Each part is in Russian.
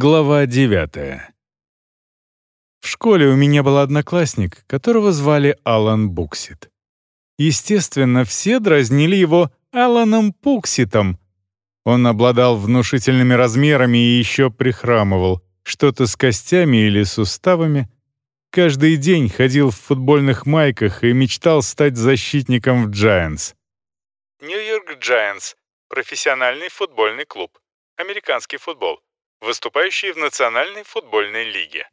Глава 9. В школе у меня был одноклассник, которого звали Алан Буксит. Естественно, все дразнили его Аланом Пукситом. Он обладал внушительными размерами и еще прихрамывал, что-то с костями или суставами. Каждый день ходил в футбольных майках и мечтал стать защитником в Giants. Нью-Йорк Giants — профессиональный футбольный клуб. Американский футбол выступающий в Национальной футбольной лиге.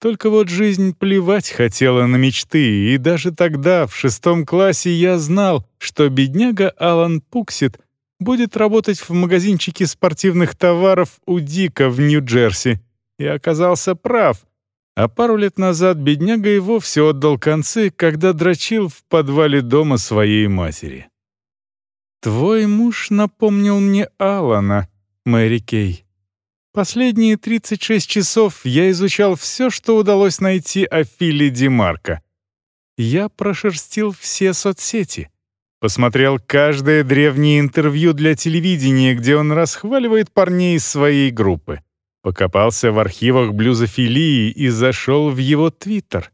Только вот жизнь плевать хотела на мечты, и даже тогда, в шестом классе, я знал, что бедняга Алан Пуксит будет работать в магазинчике спортивных товаров у Дика в Нью-Джерси, и оказался прав. А пару лет назад бедняга и вовсе отдал концы, когда дрочил в подвале дома своей матери. «Твой муж напомнил мне Алана, Мэри Кей», Последние 36 часов я изучал все, что удалось найти о Филе Димарко. Я прошерстил все соцсети. Посмотрел каждое древнее интервью для телевидения, где он расхваливает парней из своей группы. Покопался в архивах блюзофилии и зашел в его твиттер.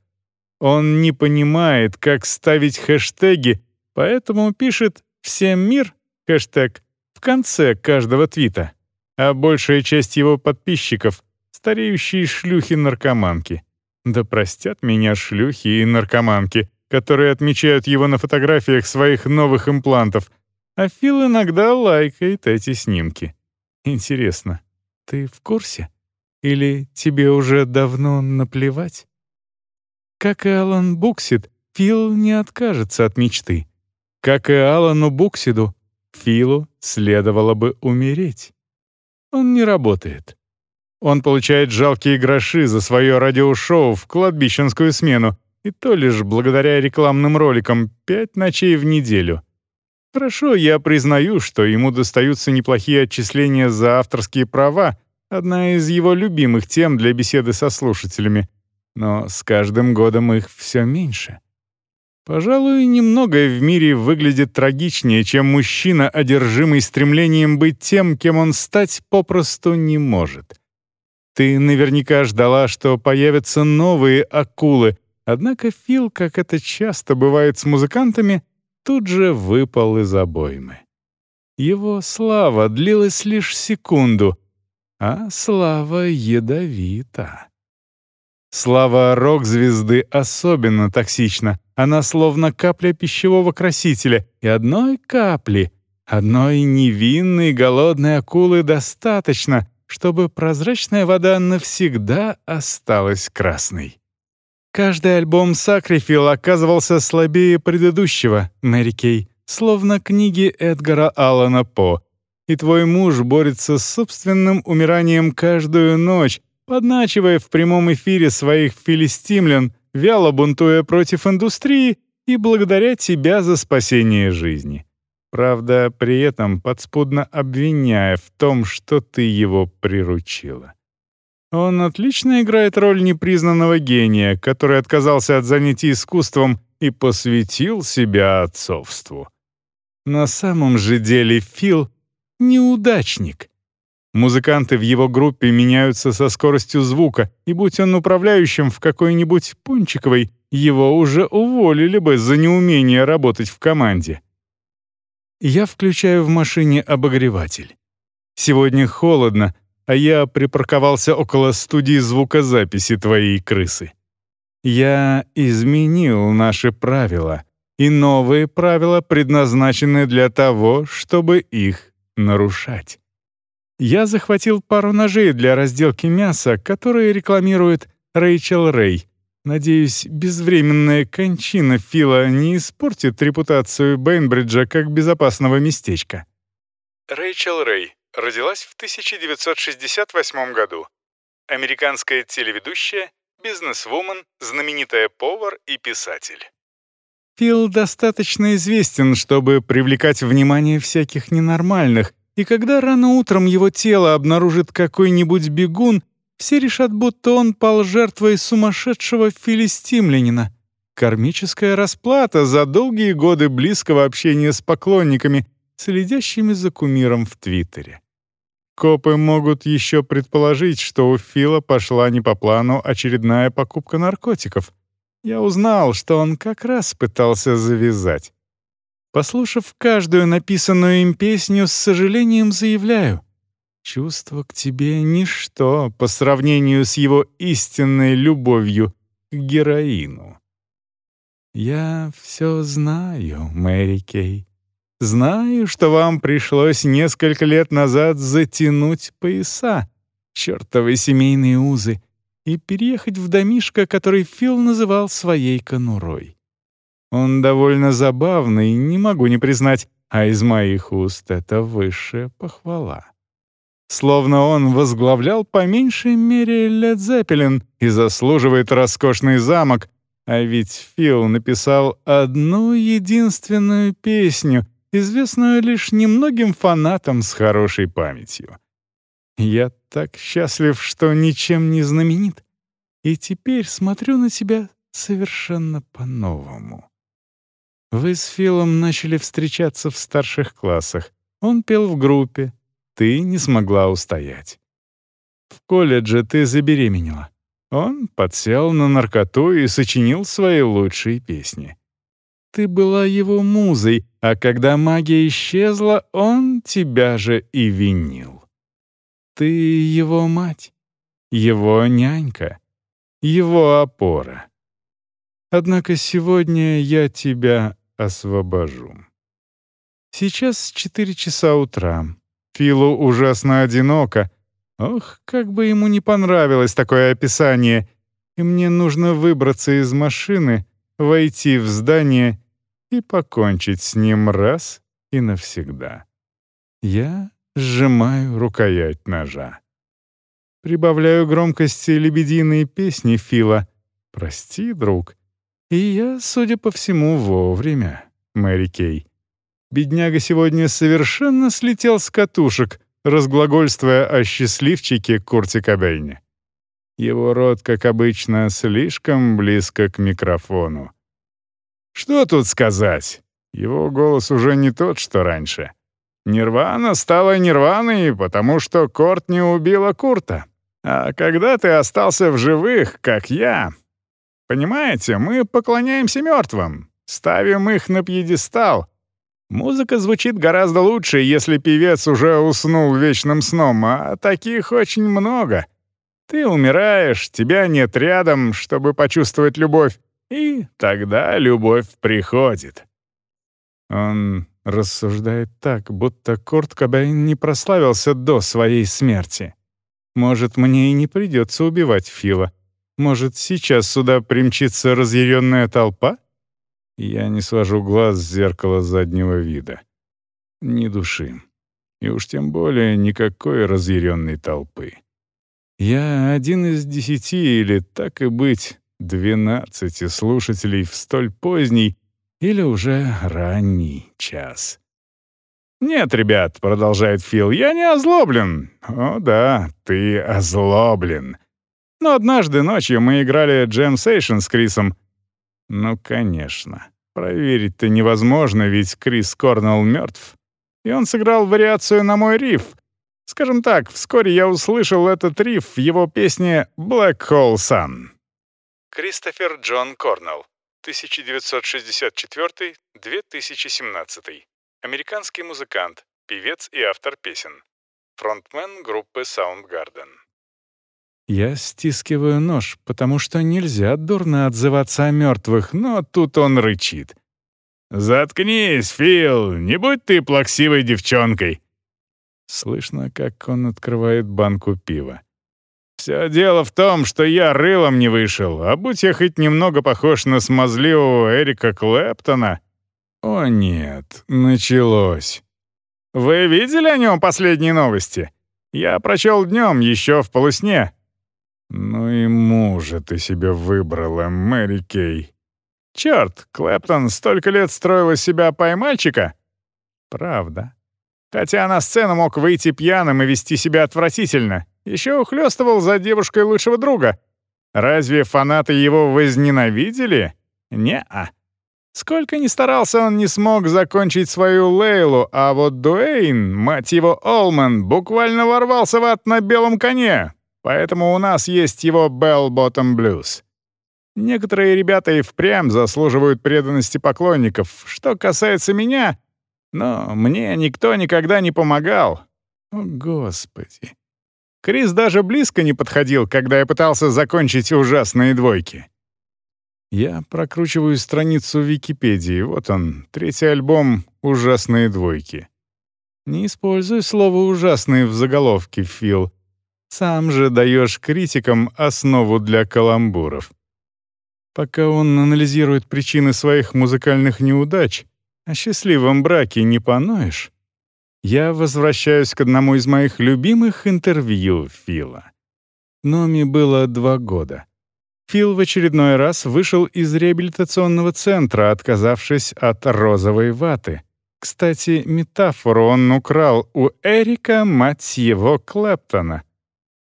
Он не понимает, как ставить хэштеги, поэтому пишет «Всем мир» хэштег в конце каждого твита а большая часть его подписчиков — стареющие шлюхи-наркоманки. Да простят меня шлюхи и наркоманки, которые отмечают его на фотографиях своих новых имплантов, а Фил иногда лайкает эти снимки. Интересно, ты в курсе? Или тебе уже давно наплевать? Как и Алан Буксид, Фил не откажется от мечты. Как и Алану Буксиду, Филу следовало бы умереть. Он не работает. Он получает жалкие гроши за свое радиошоу в кладбищенскую смену, и то лишь благодаря рекламным роликам пять ночей в неделю. Хорошо, я признаю, что ему достаются неплохие отчисления за авторские права, одна из его любимых тем для беседы со слушателями, но с каждым годом их все меньше. Пожалуй, немногое в мире выглядит трагичнее, чем мужчина, одержимый стремлением быть тем, кем он стать попросту не может. Ты наверняка ждала, что появятся новые акулы, однако Фил, как это часто бывает с музыкантами, тут же выпал из обоймы. Его слава длилась лишь секунду, а слава ядовита. Слава рок-звезды особенно токсична. Она словно капля пищевого красителя, и одной капли, одной невинной голодной акулы достаточно, чтобы прозрачная вода навсегда осталась красной. Каждый альбом Сакрифил оказывался слабее предыдущего, Мэри Кей, словно книги Эдгара Аллана По. И твой муж борется с собственным умиранием каждую ночь, подначивая в прямом эфире своих филистимлян, вяло бунтуя против индустрии и благодаря тебя за спасение жизни. Правда, при этом подспудно обвиняя в том, что ты его приручила. Он отлично играет роль непризнанного гения, который отказался от занятий искусством и посвятил себя отцовству. На самом же деле Фил — неудачник, Музыканты в его группе меняются со скоростью звука, и будь он управляющим в какой-нибудь Пончиковой, его уже уволили бы за неумение работать в команде. Я включаю в машине обогреватель. Сегодня холодно, а я припарковался около студии звукозаписи твоей крысы. Я изменил наши правила, и новые правила предназначены для того, чтобы их нарушать. Я захватил пару ножей для разделки мяса, которые рекламирует Рэйчел Рэй. Надеюсь, безвременная кончина Фила не испортит репутацию Бейнбриджа как безопасного местечка. Рэйчел Рэй родилась в 1968 году. Американская телеведущая, бизнесвумен, знаменитая повар и писатель. Фил достаточно известен, чтобы привлекать внимание всяких ненормальных, и когда рано утром его тело обнаружит какой-нибудь бегун, все решат, будто он пал жертвой сумасшедшего филистимлянина. Кармическая расплата за долгие годы близкого общения с поклонниками, следящими за кумиром в Твиттере. Копы могут еще предположить, что у Фила пошла не по плану очередная покупка наркотиков. Я узнал, что он как раз пытался завязать. Послушав каждую написанную им песню, с сожалением заявляю, чувство к тебе — ничто по сравнению с его истинной любовью к героину. Я все знаю, Мэри Кей. Знаю, что вам пришлось несколько лет назад затянуть пояса, чертовы семейные узы, и переехать в домишко, который Фил называл своей конурой. Он довольно забавный, не могу не признать, а из моих уст это высшая похвала. Словно он возглавлял по меньшей мере Лед Зеппелин и заслуживает роскошный замок, а ведь Фил написал одну единственную песню, известную лишь немногим фанатам с хорошей памятью. Я так счастлив, что ничем не знаменит, и теперь смотрю на тебя совершенно по-новому. Вы с Филом начали встречаться в старших классах. Он пел в группе. Ты не смогла устоять. В колледже ты забеременела. Он подсел на наркоту и сочинил свои лучшие песни. Ты была его музой, а когда магия исчезла, он тебя же и винил. Ты его мать, его нянька, его опора. Однако сегодня я тебя освобожу. Сейчас четыре часа утра. Филу ужасно одиноко. Ох, как бы ему не понравилось такое описание. И мне нужно выбраться из машины, войти в здание и покончить с ним раз и навсегда. Я сжимаю рукоять ножа. Прибавляю громкости лебединой песни Фила. «Прости, друг, и я, судя по всему, вовремя, Мэри Кей. Бедняга сегодня совершенно слетел с катушек, разглагольствуя о счастливчике Курте Кобейне. Его рот, как обычно, слишком близко к микрофону. Что тут сказать? Его голос уже не тот, что раньше. Нирвана стала нирваной, потому что Корт не убила Курта. А когда ты остался в живых, как я, Понимаете, мы поклоняемся мертвым, ставим их на пьедестал. Музыка звучит гораздо лучше, если певец уже уснул вечным сном, а таких очень много. Ты умираешь, тебя нет рядом, чтобы почувствовать любовь, и тогда любовь приходит. Он рассуждает так, будто Курт Кобейн не прославился до своей смерти. Может, мне и не придется убивать Фила. Может, сейчас сюда примчится разъяренная толпа? Я не свожу глаз с зеркала заднего вида. Ни души. И уж тем более никакой разъяренной толпы. Я один из десяти или, так и быть, двенадцати слушателей в столь поздний или уже ранний час. «Нет, ребят», — продолжает Фил, — «я не озлоблен». «О да, ты озлоблен. Но однажды ночью мы играли Jam Session с Крисом. Ну, конечно. Проверить-то невозможно, ведь Крис Корнелл мертв. И он сыграл вариацию на мой риф. Скажем так, вскоре я услышал этот риф в его песне «Black Hole Sun». Кристофер Джон Корнелл, 1964-2017. Американский музыкант, певец и автор песен. Фронтмен группы Soundgarden. Я стискиваю нож, потому что нельзя дурно отзываться о мертвых, но тут он рычит. «Заткнись, Фил, не будь ты плаксивой девчонкой!» Слышно, как он открывает банку пива. «Все дело в том, что я рылом не вышел, а будь я хоть немного похож на смазливого Эрика Клэптона...» «О нет, началось!» «Вы видели о нем последние новости? Я прочел днем, еще в полусне. «Ну и мужа ты себе выбрала, Мэри Кей». «Черт, Клэптон столько лет строил из себя поймальчика?» «Правда. Хотя на сцену мог выйти пьяным и вести себя отвратительно. Еще ухлёстывал за девушкой лучшего друга. Разве фанаты его возненавидели? Не-а. Сколько ни старался, он не смог закончить свою Лейлу, а вот Дуэйн, мать его Олман, буквально ворвался в ад на белом коне. Поэтому у нас есть его Bell Bottom Blues. Некоторые ребята и впрямь заслуживают преданности поклонников. Что касается меня, но мне никто никогда не помогал. О, Господи. Крис даже близко не подходил, когда я пытался закончить ужасные двойки. Я прокручиваю страницу Википедии. Вот он, третий альбом «Ужасные двойки». Не используй слово «ужасные» в заголовке, Фил. Сам же даешь критикам основу для каламбуров. Пока он анализирует причины своих музыкальных неудач, о счастливом браке не поноешь, я возвращаюсь к одному из моих любимых интервью Фила. Номи было два года. Фил в очередной раз вышел из реабилитационного центра, отказавшись от розовой ваты. Кстати, метафору он украл у Эрика, мать его, Клэптона.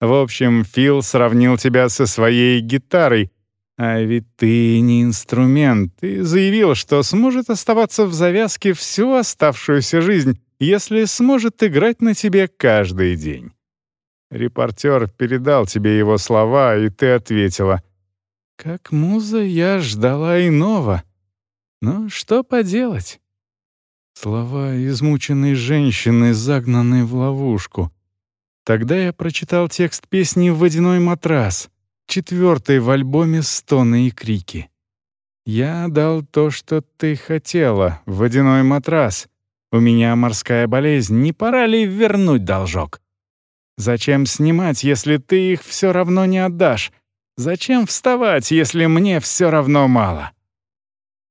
В общем, Фил сравнил тебя со своей гитарой, а ведь ты не инструмент, и заявил, что сможет оставаться в завязке всю оставшуюся жизнь, если сможет играть на тебе каждый день. Репортер передал тебе его слова, и ты ответила — как муза я ждала иного. Но что поделать? Слова измученной женщины, загнанной в ловушку. Тогда я прочитал текст песни «Водяной матрас», четвертой в альбоме «Стоны и крики». «Я дал то, что ты хотела, водяной матрас. У меня морская болезнь, не пора ли вернуть должок? Зачем снимать, если ты их все равно не отдашь? Зачем вставать, если мне все равно мало?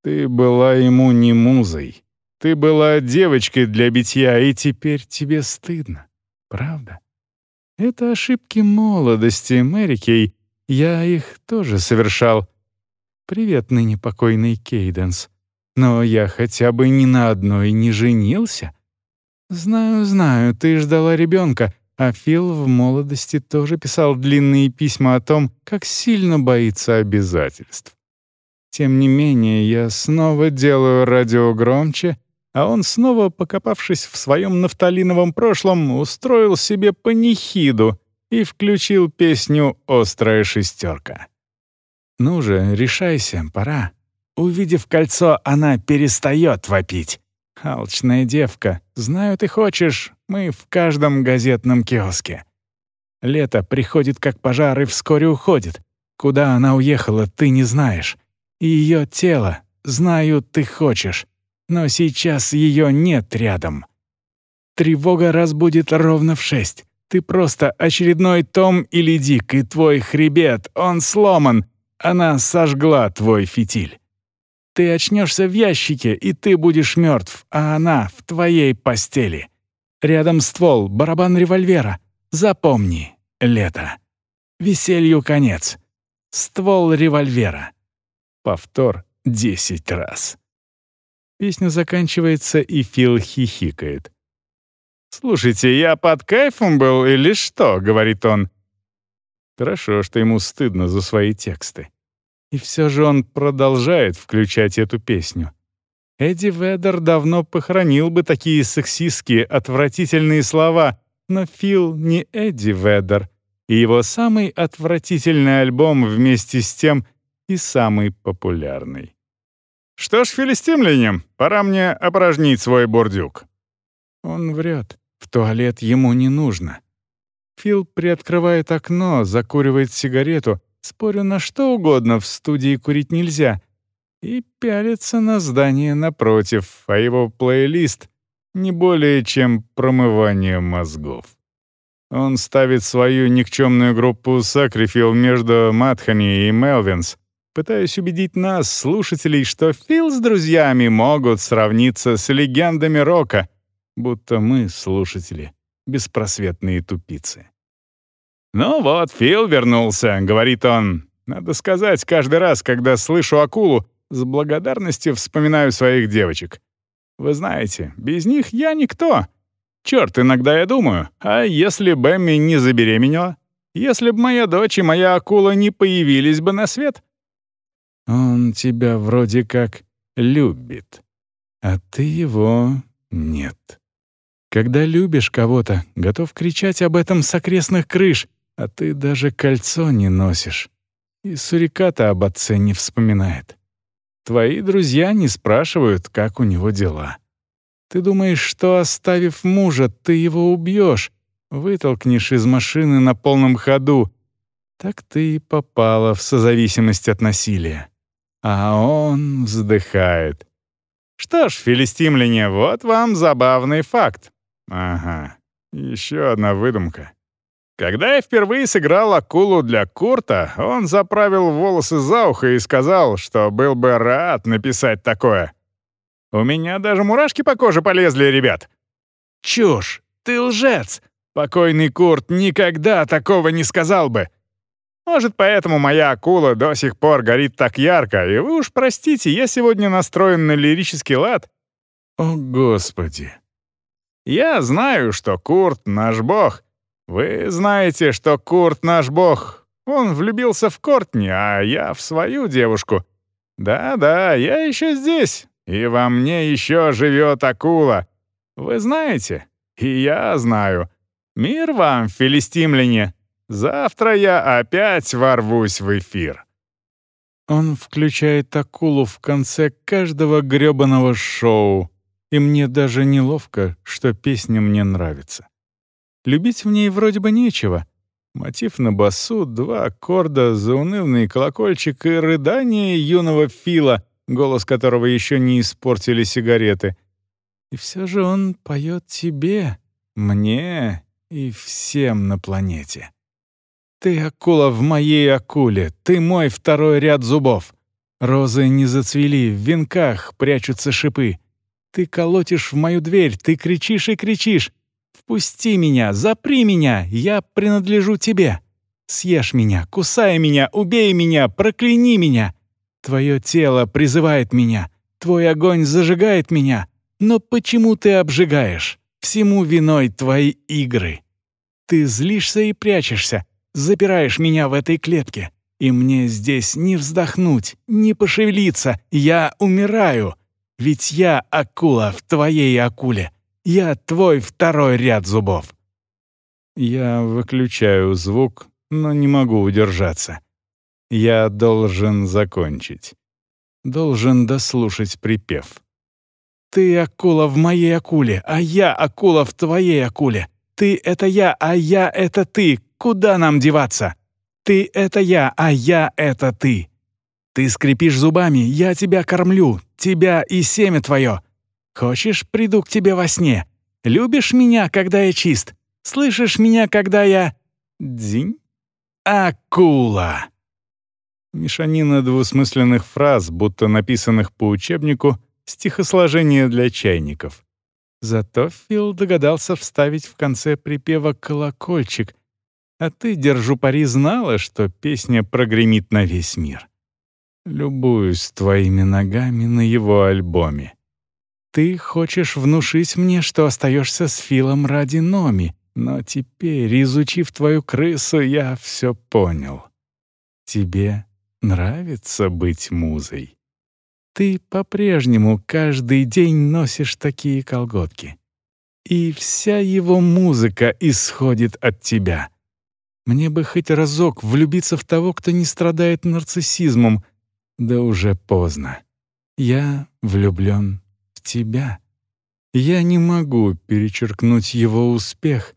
Ты была ему не музой. Ты была девочкой для битья, и теперь тебе стыдно. Правда? Это ошибки молодости, Мэри Кей. Я их тоже совершал. Привет, ныне покойный Кейденс. Но я хотя бы ни на одной не женился. Знаю, знаю, ты ждала ребенка, а Фил в молодости тоже писал длинные письма о том, как сильно боится обязательств. Тем не менее, я снова делаю радио громче, а он снова, покопавшись в своем нафталиновом прошлом, устроил себе панихиду и включил песню «Острая шестерка». «Ну же, решайся, пора». Увидев кольцо, она перестает вопить. Алчная девка, знаю, ты хочешь, мы в каждом газетном киоске. Лето приходит как пожар и вскоре уходит. Куда она уехала, ты не знаешь. И ее тело, знаю, ты хочешь. Но сейчас ее нет рядом. Тревога разбудит ровно в шесть. Ты просто очередной Том или Дик, и твой хребет, он сломан. Она сожгла твой фитиль. Ты очнешься в ящике, и ты будешь мертв, а она в твоей постели. Рядом ствол, барабан револьвера. Запомни, лето. Веселью конец. Ствол револьвера. Повтор десять раз. Песня заканчивается, и Фил хихикает. «Слушайте, я под кайфом был или что?» — говорит он. Хорошо, что ему стыдно за свои тексты. И все же он продолжает включать эту песню. Эдди Ведер давно похоронил бы такие сексистские, отвратительные слова, но Фил не Эдди Ведер, и его самый отвратительный альбом вместе с тем и самый популярный. «Что ж, филистимляне, пора мне опорожнить свой бордюк». Он врет. В туалет ему не нужно. Фил приоткрывает окно, закуривает сигарету, Спорю на что угодно, в студии курить нельзя. И пялится на здание напротив, а его плейлист — не более чем промывание мозгов. Он ставит свою никчемную группу «Сакрифил» между Матхани и Мелвинс, пытаясь убедить нас, слушателей, что Фил с друзьями могут сравниться с легендами рока, будто мы, слушатели, беспросветные тупицы. «Ну вот, Фил вернулся», — говорит он. «Надо сказать, каждый раз, когда слышу акулу, с благодарностью вспоминаю своих девочек. Вы знаете, без них я никто. Черт, иногда я думаю, а если Бэмми не забеременела? Если бы моя дочь и моя акула не появились бы на свет?» «Он тебя вроде как любит. А ты его нет. Когда любишь кого-то, готов кричать об этом с окрестных крыш, а ты даже кольцо не носишь. И суриката об отце не вспоминает. Твои друзья не спрашивают, как у него дела. Ты думаешь, что, оставив мужа, ты его убьешь, вытолкнешь из машины на полном ходу. Так ты и попала в созависимость от насилия. А он вздыхает. Что ж, филистимляне, вот вам забавный факт. Ага, еще одна выдумка. Когда я впервые сыграл акулу для Курта, он заправил волосы за ухо и сказал, что был бы рад написать такое. У меня даже мурашки по коже полезли, ребят. Чушь! Ты лжец! Покойный Курт никогда такого не сказал бы. Может, поэтому моя акула до сих пор горит так ярко, и вы уж простите, я сегодня настроен на лирический лад. О, Господи! Я знаю, что Курт — наш бог, вы знаете, что Курт наш бог. Он влюбился в Кортни, а я в свою девушку. Да-да, я еще здесь, и во мне еще живет акула. Вы знаете, и я знаю. Мир вам, филистимляне. Завтра я опять ворвусь в эфир. Он включает акулу в конце каждого грёбаного шоу, и мне даже неловко, что песня мне нравится. Любить в ней вроде бы нечего. Мотив на басу, два аккорда, заунывный колокольчик и рыдание юного Фила, голос которого еще не испортили сигареты. И все же он поет тебе, мне и всем на планете. Ты акула в моей акуле, ты мой второй ряд зубов. Розы не зацвели, в венках прячутся шипы. Ты колотишь в мою дверь, ты кричишь и кричишь. Впусти меня, запри меня, я принадлежу тебе. Съешь меня, кусай меня, убей меня, прокляни меня. Твое тело призывает меня, твой огонь зажигает меня. Но почему ты обжигаешь? Всему виной твои игры. Ты злишься и прячешься, запираешь меня в этой клетке. И мне здесь не вздохнуть, не пошевелиться, я умираю. Ведь я акула в твоей акуле. Я твой второй ряд зубов». Я выключаю звук, но не могу удержаться. Я должен закончить. Должен дослушать припев. «Ты акула в моей акуле, а я акула в твоей акуле. Ты — это я, а я — это ты. Куда нам деваться? Ты — это я, а я — это ты. Ты скрипишь зубами, я тебя кормлю, тебя и семя твое. Хочешь, приду к тебе во сне? Любишь меня, когда я чист? Слышишь меня, когда я... Дзинь? Акула!» Мешанина двусмысленных фраз, будто написанных по учебнику, стихосложение для чайников. Зато Фил догадался вставить в конце припева колокольчик, а ты, держу пари, знала, что песня прогремит на весь мир. Любуюсь твоими ногами на его альбоме. Ты хочешь внушить мне, что остаешься с Филом ради Номи, но теперь, изучив твою крысу, я все понял. Тебе нравится быть музой. Ты по-прежнему каждый день носишь такие колготки. И вся его музыка исходит от тебя. Мне бы хоть разок влюбиться в того, кто не страдает нарциссизмом, да уже поздно. Я влюблен тебя. Я не могу перечеркнуть его успех,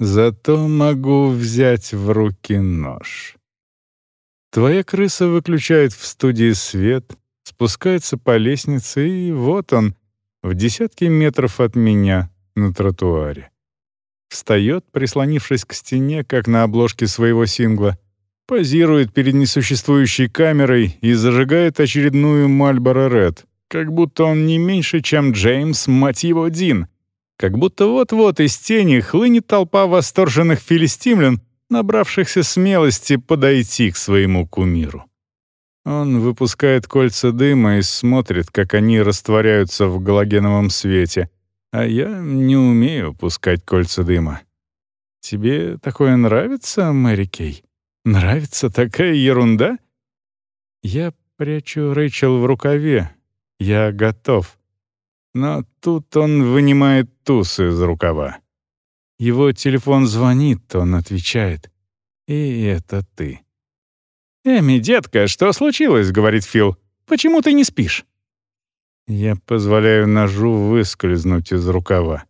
зато могу взять в руки нож. Твоя крыса выключает в студии свет, спускается по лестнице, и вот он, в десятки метров от меня, на тротуаре. Встает, прислонившись к стене, как на обложке своего сингла, позирует перед несуществующей камерой и зажигает очередную Мальборо Ред, как будто он не меньше, чем Джеймс, мать его, Дин. Как будто вот-вот из тени хлынет толпа восторженных филистимлян, набравшихся смелости подойти к своему кумиру. Он выпускает кольца дыма и смотрит, как они растворяются в галогеновом свете, а я не умею пускать кольца дыма. Тебе такое нравится, Мэри Кей? Нравится такая ерунда? Я прячу Рэйчел в рукаве, Я готов. Но тут он вынимает туз из рукава. Его телефон звонит, он отвечает. И это ты. «Эми, детка, что случилось?» — говорит Фил. «Почему ты не спишь?» Я позволяю ножу выскользнуть из рукава.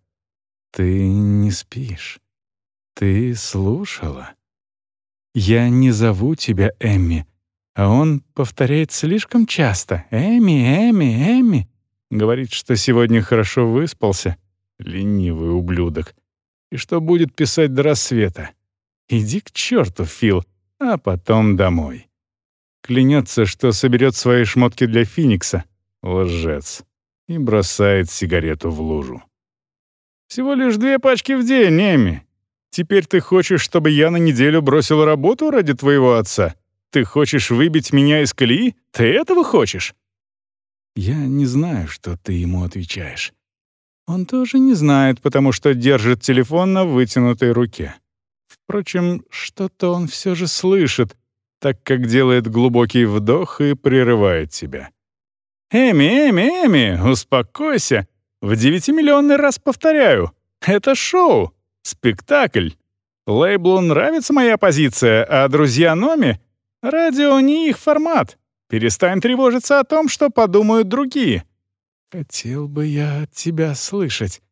Ты не спишь. Ты слушала. Я не зову тебя Эми, а он повторяет слишком часто. Эми, Эми, Эми. Говорит, что сегодня хорошо выспался. Ленивый ублюдок. И что будет писать до рассвета. Иди к черту, Фил, а потом домой. Клянется, что соберет свои шмотки для Феникса. Лжец. И бросает сигарету в лужу. «Всего лишь две пачки в день, Эми. Теперь ты хочешь, чтобы я на неделю бросил работу ради твоего отца? Ты хочешь выбить меня из колеи? Ты этого хочешь?» Я не знаю, что ты ему отвечаешь. Он тоже не знает, потому что держит телефон на вытянутой руке. Впрочем, что-то он все же слышит, так как делает глубокий вдох и прерывает себя. «Эми, Эми, Эми, успокойся. В девятимиллионный раз повторяю. Это шоу. Спектакль. Лейблу нравится моя позиция, а друзья Номи — радио не их формат. Перестань тревожиться о том, что подумают другие. Хотел бы я от тебя слышать.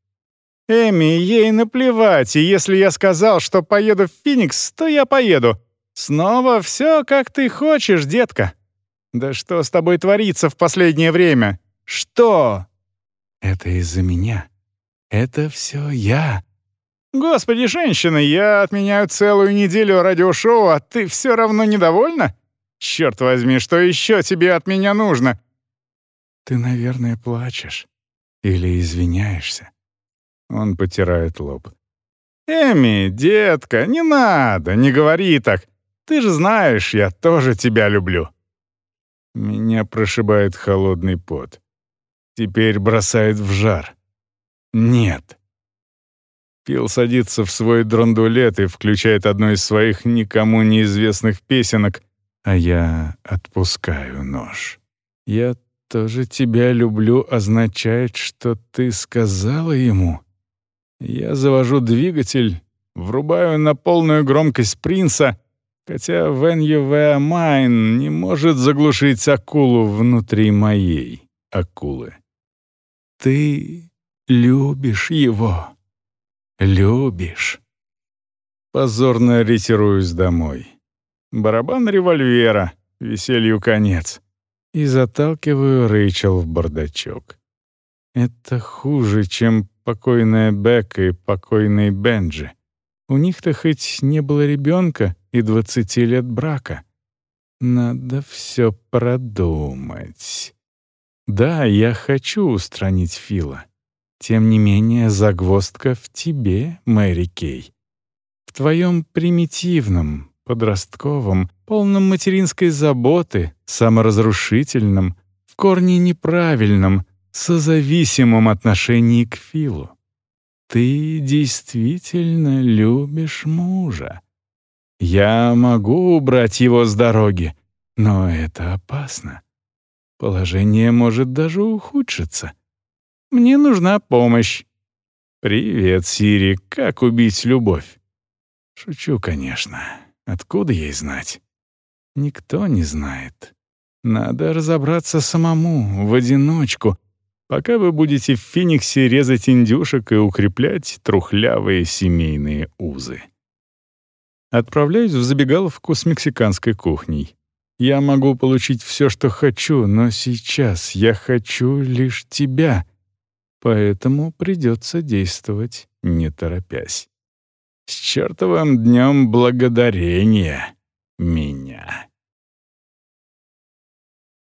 Эми, ей наплевать, и если я сказал, что поеду в Феникс, то я поеду. Снова все, как ты хочешь, детка. Да что с тобой творится в последнее время? Что? Это из-за меня. Это все я. «Господи, женщина, я отменяю целую неделю радиошоу, а ты все равно недовольна? Черт возьми, что еще тебе от меня нужно?» «Ты, наверное, плачешь. Или извиняешься». Он потирает лоб. «Эми, детка, не надо, не говори так. Ты же знаешь, я тоже тебя люблю». Меня прошибает холодный пот. Теперь бросает в жар. «Нет». Фил садится в свой драндулет и включает одну из своих никому неизвестных песенок, а я отпускаю нож. «Я тоже тебя люблю» означает, что ты сказала ему. Я завожу двигатель, врубаю на полную громкость принца, хотя «When you were mine» не может заглушить акулу внутри моей акулы. Ты любишь его любишь». Позорно ретируюсь домой. Барабан револьвера, веселью конец. И заталкиваю Рэйчел в бардачок. Это хуже, чем покойная Бека и покойный Бенджи. У них-то хоть не было ребенка и двадцати лет брака. Надо все продумать. Да, я хочу устранить Фила. Тем не менее, загвоздка в тебе, Мэри Кей. В твоем примитивном, подростковом, полном материнской заботы, саморазрушительном, в корне неправильном, созависимом отношении к Филу. Ты действительно любишь мужа. Я могу убрать его с дороги, но это опасно. Положение может даже ухудшиться. Мне нужна помощь». «Привет, Сири. Как убить любовь?» Шучу, конечно. Откуда ей знать? Никто не знает. Надо разобраться самому, в одиночку, пока вы будете в Фениксе резать индюшек и укреплять трухлявые семейные узы. Отправляюсь в забегаловку с мексиканской кухней. Я могу получить все, что хочу, но сейчас я хочу лишь тебя — Поэтому придется действовать, не торопясь. С чертовым днем благодарения меня.